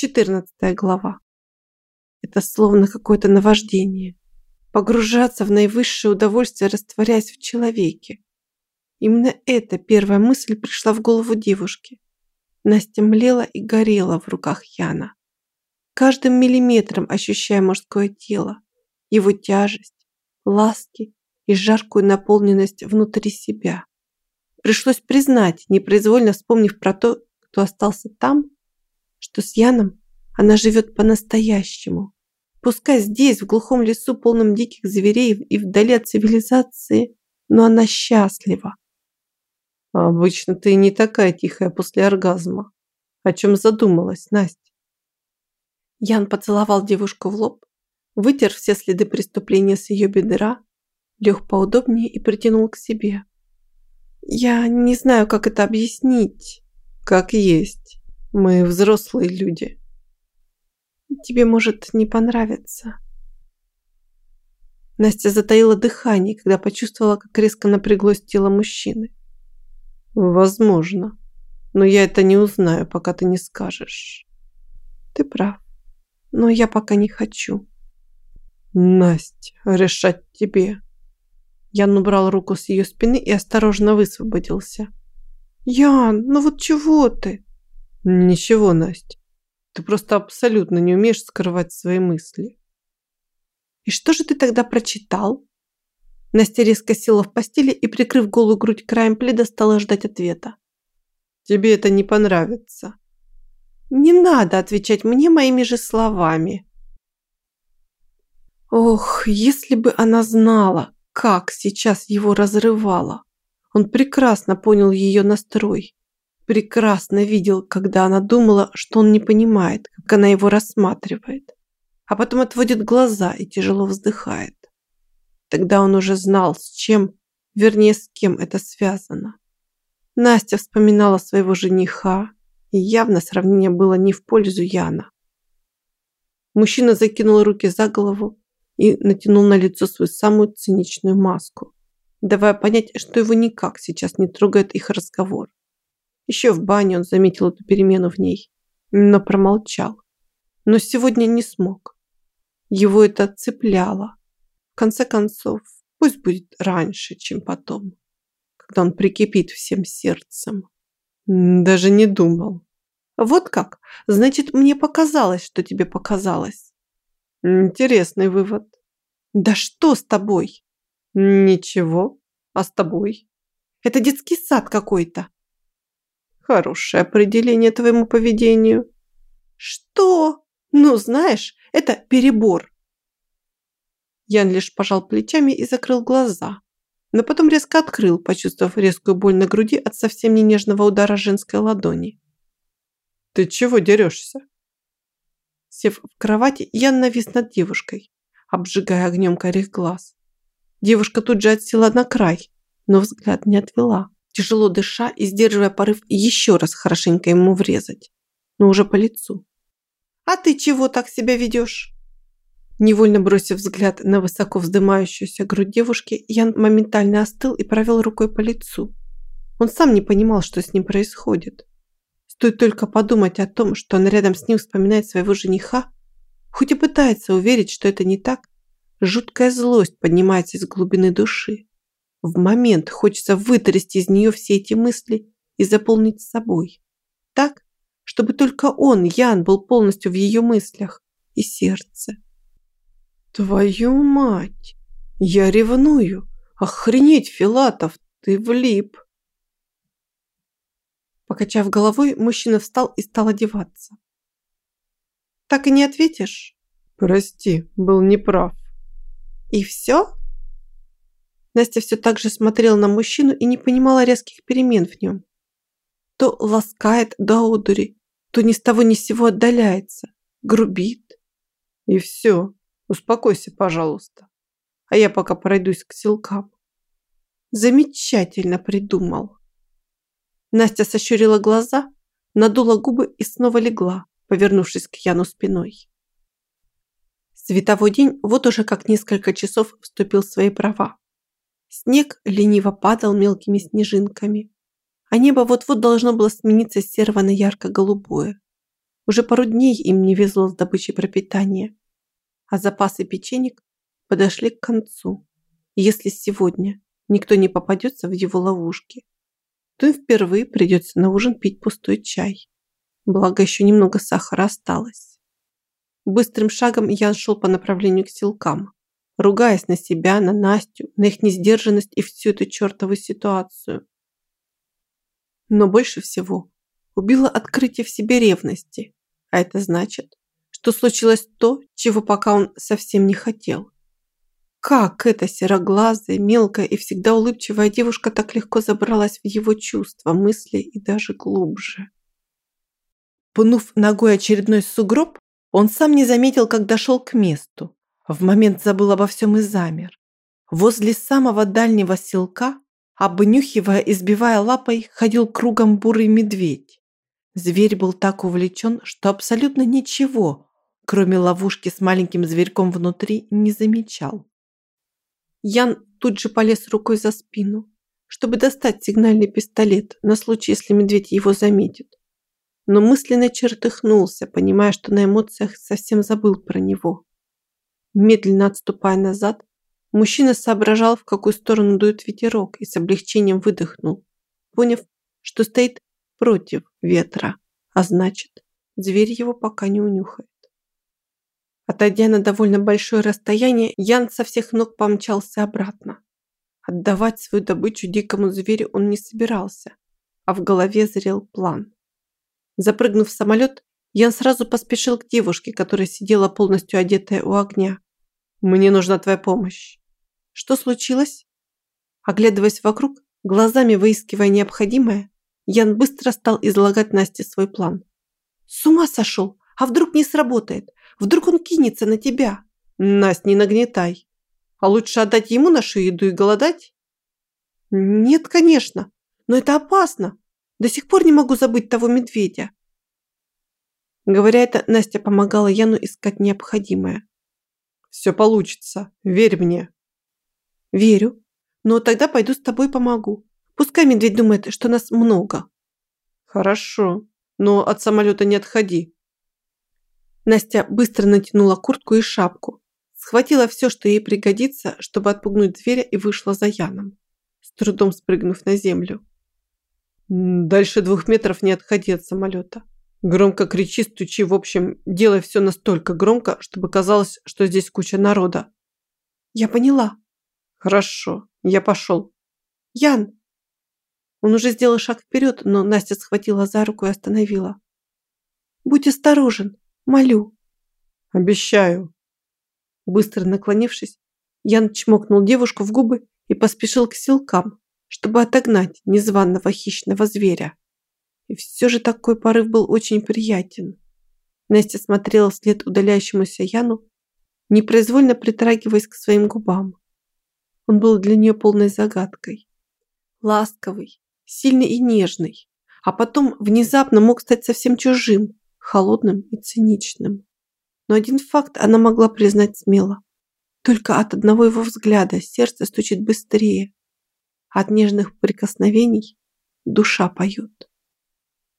14 глава. Это словно какое-то наваждение. Погружаться в наивысшее удовольствие, растворяясь в человеке. Именно эта первая мысль пришла в голову девушки. Настя млела и горела в руках Яна. Каждым миллиметром ощущая мужское тело, его тяжесть, ласки и жаркую наполненность внутри себя. Пришлось признать, непроизвольно вспомнив про то, кто остался там, что с Яном она живет по-настоящему. Пускай здесь, в глухом лесу, полном диких зверей и вдали от цивилизации, но она счастлива. обычно ты не такая тихая после оргазма. О чем задумалась, Настя? Ян поцеловал девушку в лоб, вытер все следы преступления с ее бедра, лег поудобнее и притянул к себе. Я не знаю, как это объяснить. Как есть. Мы взрослые люди. Тебе может не понравиться. Настя затаила дыхание, когда почувствовала, как резко напряглось тело мужчины. Возможно. Но я это не узнаю, пока ты не скажешь. Ты прав. Но я пока не хочу. Настя, решать тебе. Ян убрал руку с ее спины и осторожно высвободился. Ян, ну вот чего ты? Ничего, Настя. Ты просто абсолютно не умеешь скрывать свои мысли. И что же ты тогда прочитал? Настя резко села в постели и, прикрыв голую грудь краем пледа, стала ждать ответа. Тебе это не понравится. Не надо отвечать мне моими же словами. Ох, если бы она знала, как сейчас его разрывало. Он прекрасно понял ее настрой прекрасно видел, когда она думала, что он не понимает, как она его рассматривает, а потом отводит глаза и тяжело вздыхает. Тогда он уже знал, с чем, вернее, с кем это связано. Настя вспоминала своего жениха, и явно сравнение было не в пользу Яна. Мужчина закинул руки за голову и натянул на лицо свою самую циничную маску, давая понять, что его никак сейчас не трогает их разговор. Еще в бане он заметил эту перемену в ней, но промолчал. Но сегодня не смог. Его это цепляло. В конце концов, пусть будет раньше, чем потом, когда он прикипит всем сердцем. Даже не думал. Вот как? Значит, мне показалось, что тебе показалось. Интересный вывод. Да что с тобой? Ничего. А с тобой? Это детский сад какой-то. Хорошее определение твоему поведению. Что? Ну, знаешь, это перебор. Ян лишь пожал плечами и закрыл глаза, но потом резко открыл, почувствовав резкую боль на груди от совсем не нежного удара женской ладони. «Ты чего дерешься?» Сев в кровати, Ян навис над девушкой, обжигая огнем корих глаз. Девушка тут же отсела на край, но взгляд не отвела тяжело дыша и сдерживая порыв еще раз хорошенько ему врезать, но уже по лицу. «А ты чего так себя ведешь?» Невольно бросив взгляд на высоко вздымающуюся грудь девушки, Ян моментально остыл и провел рукой по лицу. Он сам не понимал, что с ним происходит. Стоит только подумать о том, что он рядом с ним вспоминает своего жениха, хоть и пытается уверить, что это не так, жуткая злость поднимается из глубины души. В момент хочется вытрясти из нее все эти мысли и заполнить собой. Так, чтобы только он, Ян, был полностью в ее мыслях и сердце. Твою мать! Я ревную! Охренеть, Филатов, ты влип! Покачав головой, мужчина встал и стал одеваться. Так и не ответишь? Прости, был неправ. И все? Настя все так же смотрела на мужчину и не понимала резких перемен в нем. То ласкает до одури, то ни с того ни с сего отдаляется, грубит. И все, успокойся, пожалуйста. А я пока пройдусь к силкам. Замечательно придумал. Настя сощурила глаза, надула губы и снова легла, повернувшись к Яну спиной. Световой день вот уже как несколько часов вступил в свои права. Снег лениво падал мелкими снежинками, а небо вот-вот должно было смениться с серого на ярко-голубое. Уже пару дней им не везло с добычей пропитания, а запасы печенек подошли к концу. Если сегодня никто не попадется в его ловушки, то им впервые придется на ужин пить пустой чай. Благо, еще немного сахара осталось. Быстрым шагом Ян шел по направлению к силкам, ругаясь на себя, на Настю, на их несдержанность и всю эту чертову ситуацию. Но больше всего убило открытие в себе ревности, а это значит, что случилось то, чего пока он совсем не хотел. Как эта сероглазая, мелкая и всегда улыбчивая девушка так легко забралась в его чувства, мысли и даже глубже. Пнув ногой очередной сугроб, он сам не заметил, как дошел к месту. В момент забыл обо всем и замер. Возле самого дальнего селка, обнюхивая и сбивая лапой, ходил кругом бурый медведь. Зверь был так увлечен, что абсолютно ничего, кроме ловушки с маленьким зверьком внутри, не замечал. Ян тут же полез рукой за спину, чтобы достать сигнальный пистолет на случай, если медведь его заметит. Но мысленно чертыхнулся, понимая, что на эмоциях совсем забыл про него. Медленно отступая назад, мужчина соображал, в какую сторону дует ветерок, и с облегчением выдохнул, поняв, что стоит против ветра, а значит, зверь его пока не унюхает. Отойдя на довольно большое расстояние, Ян со всех ног помчался обратно. Отдавать свою добычу дикому зверю он не собирался, а в голове зрел план. Запрыгнув в самолет, Ян сразу поспешил к девушке, которая сидела полностью одетая у огня. «Мне нужна твоя помощь». «Что случилось?» Оглядываясь вокруг, глазами выискивая необходимое, Ян быстро стал излагать Насте свой план. «С ума сошел! А вдруг не сработает? Вдруг он кинется на тебя? Насть, не нагнетай. А лучше отдать ему нашу еду и голодать? Нет, конечно. Но это опасно. До сих пор не могу забыть того медведя. Говоря это, Настя помогала Яну искать необходимое. Все получится. Верь мне. Верю. Но тогда пойду с тобой помогу. Пускай медведь думает, что нас много. Хорошо. Но от самолета не отходи. Настя быстро натянула куртку и шапку, схватила все, что ей пригодится, чтобы отпугнуть зверя и вышла за Яном, с трудом спрыгнув на землю. Дальше двух метров не отходи от самолета. Громко кричи, стучи, в общем, делай все настолько громко, чтобы казалось, что здесь куча народа. Я поняла. Хорошо, я пошел. Ян! Он уже сделал шаг вперед, но Настя схватила за руку и остановила. Будь осторожен. Молю. Обещаю. Быстро наклонившись, Ян чмокнул девушку в губы и поспешил к селкам, чтобы отогнать незваного хищного зверя. И все же такой порыв был очень приятен. Настя смотрела вслед удаляющемуся Яну, непроизвольно притрагиваясь к своим губам. Он был для нее полной загадкой. Ласковый, сильный и нежный, а потом внезапно мог стать совсем чужим, холодным и циничным. Но один факт она могла признать смело. Только от одного его взгляда сердце стучит быстрее. От нежных прикосновений душа поет.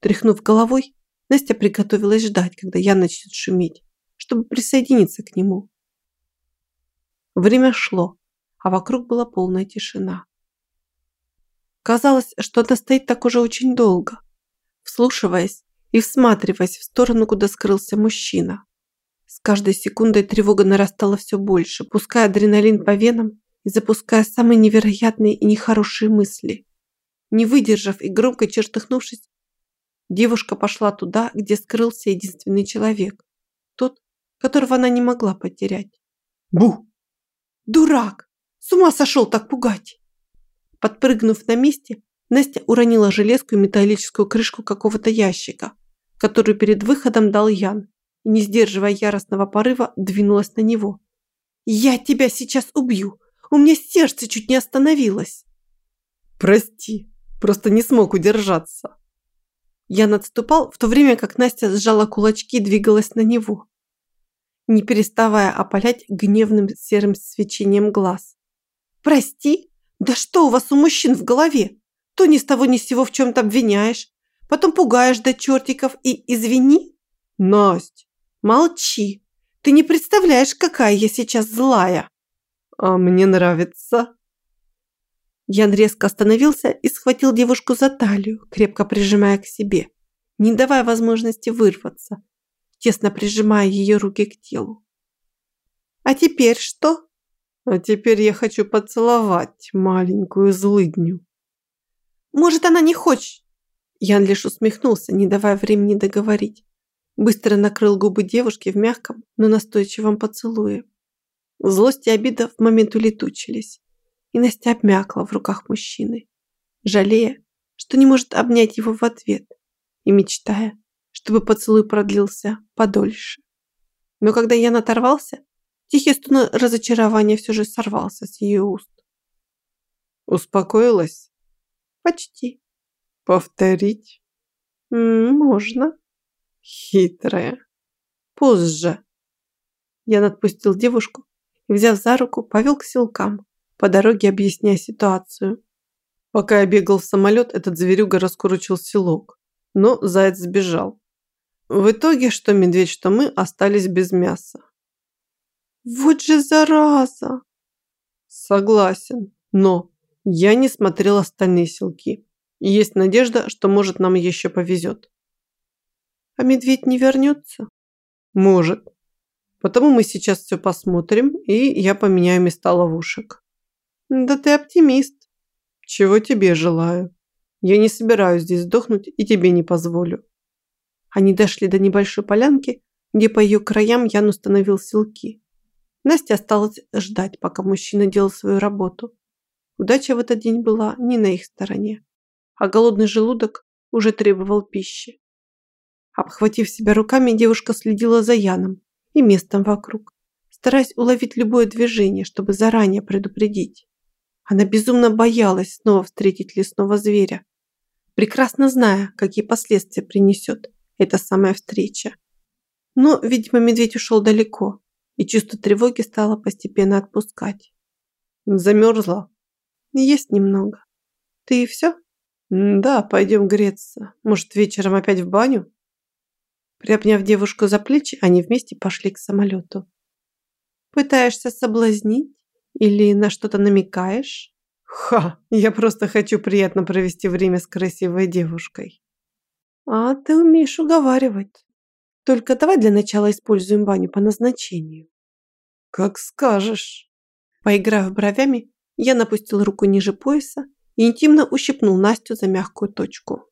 Тряхнув головой, Настя приготовилась ждать, когда я начнет шуметь, чтобы присоединиться к нему. Время шло, а вокруг была полная тишина. Казалось, что она стоит так уже очень долго, вслушиваясь и всматриваясь в сторону, куда скрылся мужчина. С каждой секундой тревога нарастала все больше, пуская адреналин по венам и запуская самые невероятные и нехорошие мысли. Не выдержав и громко чертыхнувшись, девушка пошла туда, где скрылся единственный человек. Тот, которого она не могла потерять. Бу! Дурак! С ума сошел так пугать! Подпрыгнув на месте, Настя уронила железку и металлическую крышку какого-то ящика, которую перед выходом дал Ян, и, не сдерживая яростного порыва, двинулась на него. «Я тебя сейчас убью! У меня сердце чуть не остановилось!» «Прости, просто не смог удержаться!» Ян отступал, в то время как Настя сжала кулачки и двигалась на него, не переставая опалять гневным серым свечением глаз. «Прости? Да что у вас у мужчин в голове? То ни с того ни с сего в чем-то обвиняешь, потом пугаешь до чертиков и извини. Насть! Молчи! Ты не представляешь, какая я сейчас злая!» «А мне нравится!» Ян резко остановился и схватил девушку за талию, крепко прижимая к себе, не давая возможности вырваться, тесно прижимая ее руки к телу. «А теперь что?» «А теперь я хочу поцеловать маленькую злыдню». «Может, она не хочет?» Ян лишь усмехнулся, не давая времени договорить. Быстро накрыл губы девушки в мягком, но настойчивом поцелуе. Злость и обида в момент улетучились и Настя обмякла в руках мужчины, жалея, что не может обнять его в ответ и мечтая, чтобы поцелуй продлился подольше. Но когда Ян оторвался, тихий стон разочарования все же сорвался с ее уст. «Успокоилась?» «Почти». «Повторить?» «Можно». «Хитрая». «Позже». Ян отпустил девушку и, взяв за руку, повел к селкам, по дороге объясняя ситуацию. Пока я бегал в самолет, этот зверюга раскурочил селок, но заяц сбежал. В итоге, что медведь, что мы, остались без мяса. Вот же зараза! Согласен, но я не смотрел остальные селки. Есть надежда, что, может, нам еще повезет. А медведь не вернется? Может. Потому мы сейчас все посмотрим, и я поменяю места ловушек. Да ты оптимист. Чего тебе желаю. Я не собираюсь здесь сдохнуть и тебе не позволю. Они дошли до небольшой полянки, где по ее краям Ян установил селки. Настя осталась ждать, пока мужчина делал свою работу. Удача в этот день была не на их стороне, а голодный желудок уже требовал пищи. Обхватив себя руками, девушка следила за Яном и местом вокруг, стараясь уловить любое движение, чтобы заранее предупредить. Она безумно боялась снова встретить лесного зверя, прекрасно зная, какие последствия принесет эта самая встреча. Но, видимо, медведь ушел далеко, и чувство тревоги стало постепенно отпускать. Замерзла? Есть немного. Ты и все? Да, пойдем греться. Может, вечером опять в баню? Приобняв девушку за плечи, они вместе пошли к самолету. Пытаешься соблазнить? Или на что-то намекаешь? Ха, я просто хочу приятно провести время с красивой девушкой. А ты умеешь уговаривать. Только давай для начала используем баню по назначению. Как скажешь. Поиграв бровями, я напустил руку ниже пояса и интимно ущипнул Настю за мягкую точку.